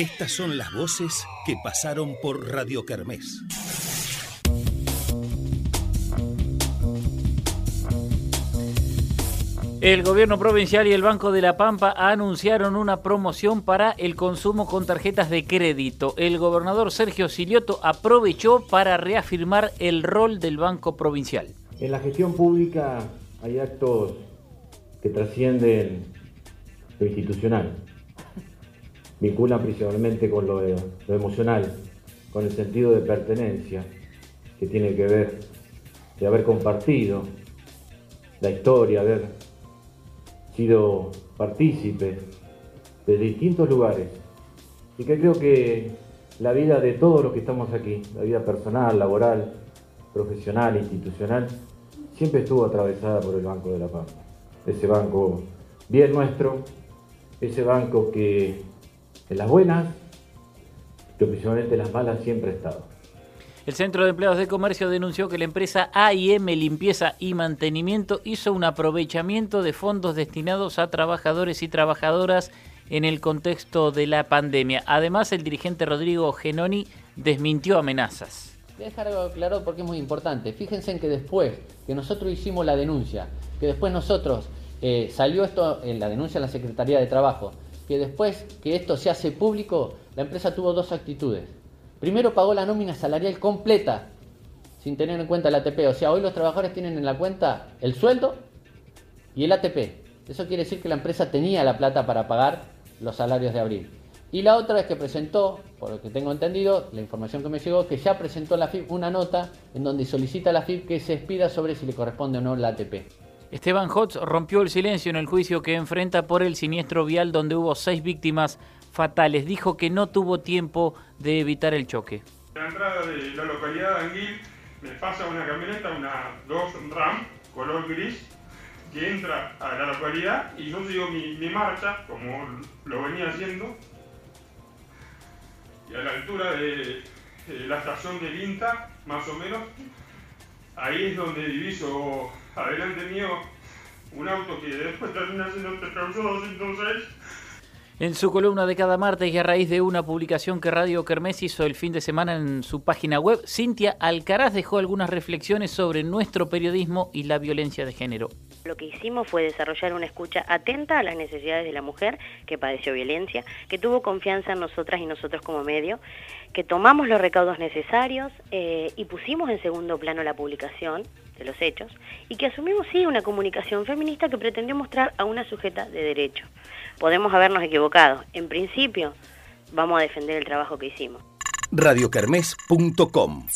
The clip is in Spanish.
Estas son las voces que pasaron por Radio Kermés. El gobierno provincial y el Banco de la Pampa anunciaron una promoción para el consumo con tarjetas de crédito. El gobernador Sergio Silioto aprovechó para reafirmar el rol del Banco Provincial. En la gestión pública hay actos que trascienden lo institucional, vinculan principalmente con lo, lo emocional, con el sentido de pertenencia que tiene que ver de haber compartido la historia, haber sido partícipe de distintos lugares y que creo que la vida de todos los que estamos aquí, la vida personal, laboral, profesional, institucional, siempre estuvo atravesada por el Banco de la Pampa. Ese banco bien nuestro, ese banco que en las buenas, pero principalmente en las malas siempre ha estado. El Centro de Empleados de Comercio denunció que la empresa AIM Limpieza y Mantenimiento hizo un aprovechamiento de fondos destinados a trabajadores y trabajadoras en el contexto de la pandemia. Además, el dirigente Rodrigo Genoni desmintió amenazas. Voy a dejar algo claro porque es muy importante. Fíjense en que después que nosotros hicimos la denuncia, que después nosotros eh, salió esto en la denuncia en la Secretaría de Trabajo, que después que esto se hace público, la empresa tuvo dos actitudes Primero pagó la nómina salarial completa, sin tener en cuenta el ATP. O sea, hoy los trabajadores tienen en la cuenta el sueldo y el ATP. Eso quiere decir que la empresa tenía la plata para pagar los salarios de abril. Y la otra es que presentó, por lo que tengo entendido, la información que me llegó, que ya presentó la FIP una nota en donde solicita a la FIP que se expida sobre si le corresponde o no el ATP. Esteban Hotz rompió el silencio en el juicio que enfrenta por el siniestro vial donde hubo seis víctimas fatales. Dijo que no tuvo tiempo de evitar el choque. En la entrada de la localidad de Anguil me pasa una camioneta, una 2 RAM, color gris, que entra a la localidad y yo sigo mi, marcha, como lo venía haciendo, y a la altura de, de la estación del INTA, más o menos, ahí es donde diviso adelante mío. Un auto que después termina siendo 206 en su columna de cada martes y a raíz de una publicación que Radio Kermés hizo el fin de semana en su página web, Cintia Alcaraz dejó algunas reflexiones sobre nuestro periodismo y la violencia de género. Lo que hicimos fue desarrollar una escucha atenta a las necesidades de la mujer que padeció violencia, que tuvo confianza en nosotras y nosotros como medio, que tomamos los recaudos necesarios eh, y pusimos en segundo plano la publicación de los hechos y que asumimos sí una comunicación feminista que pretendió mostrar a una sujeta de derecho podemos habernos equivocado. En principio, vamos a defender el trabajo que hicimos. radiocarmes.com